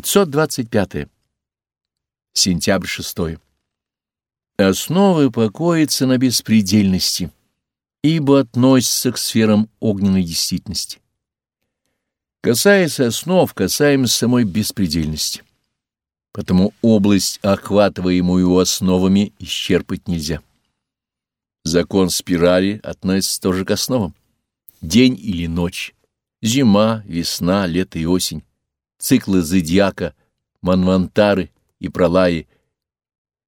525. Сентябрь 6. Основы покоятся на беспредельности, ибо относятся к сферам огненной действительности. Касаясь основ, касаемся самой беспредельности. Потому область, охватываемую основами, исчерпать нельзя. Закон спирали относится тоже к основам. День или ночь, зима, весна, лето и осень циклы зодиака, манвантары и пролаи,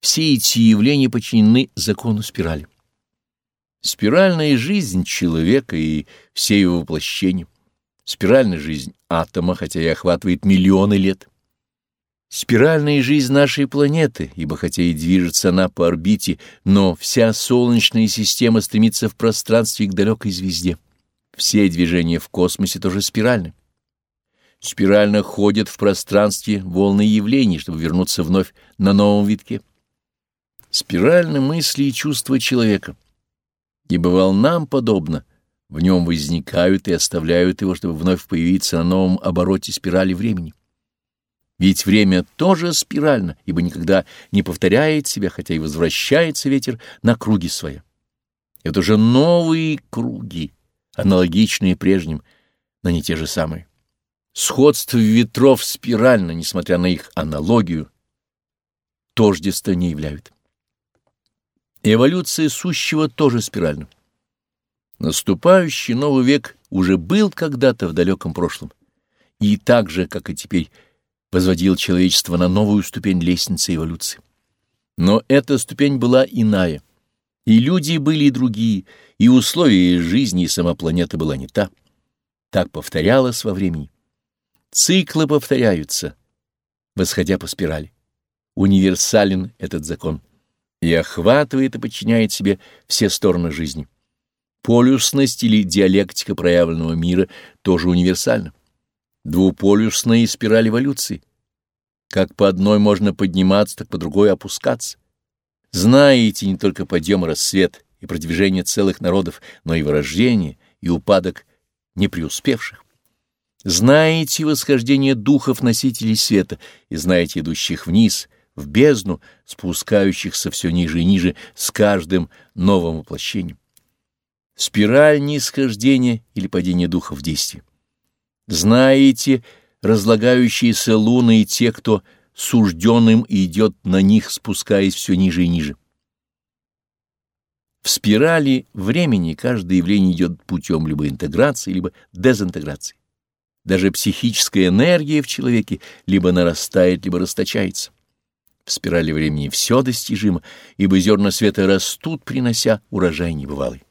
все эти явления подчинены закону спирали. Спиральная жизнь человека и все его воплощения, спиральная жизнь атома, хотя и охватывает миллионы лет, спиральная жизнь нашей планеты, ибо хотя и движется она по орбите, но вся Солнечная система стремится в пространстве к далекой звезде. Все движения в космосе тоже спиральны спирально ходят в пространстве волны явлений, чтобы вернуться вновь на новом витке. Спиральны мысли и чувства человека, ибо волнам подобно, в нем возникают и оставляют его, чтобы вновь появиться на новом обороте спирали времени. Ведь время тоже спирально, ибо никогда не повторяет себя, хотя и возвращается ветер на круги свои. Это уже новые круги, аналогичные прежним, но не те же самые. Сходство ветров спирально, несмотря на их аналогию, тождество не являют. Эволюция сущего тоже спиральна. Наступающий новый век уже был когда-то в далеком прошлом, и так же, как и теперь, возводил человечество на новую ступень лестницы эволюции. Но эта ступень была иная, и люди были другие, и условия жизни, и сама планета была не та. Так повторялось во времени. Циклы повторяются, восходя по спирали. Универсален этот закон и охватывает и подчиняет себе все стороны жизни. Полюсность или диалектика проявленного мира тоже универсальна. Двуполюсная спираль эволюции. Как по одной можно подниматься, так по другой опускаться. Знаете не только подъем и рассвет и продвижение целых народов, но и вырождение и упадок непреуспевших. Знаете восхождение духов-носителей света и знаете идущих вниз, в бездну, спускающихся все ниже и ниже с каждым новым воплощением. Спираль нисхождения или падения духа в действие. Знаете разлагающиеся луны и те, кто сужденным идет на них, спускаясь все ниже и ниже. В спирали времени каждое явление идет путем либо интеграции, либо дезинтеграции. Даже психическая энергия в человеке либо нарастает, либо расточается. В спирали времени все достижимо, ибо зерна света растут, принося урожай небывалый.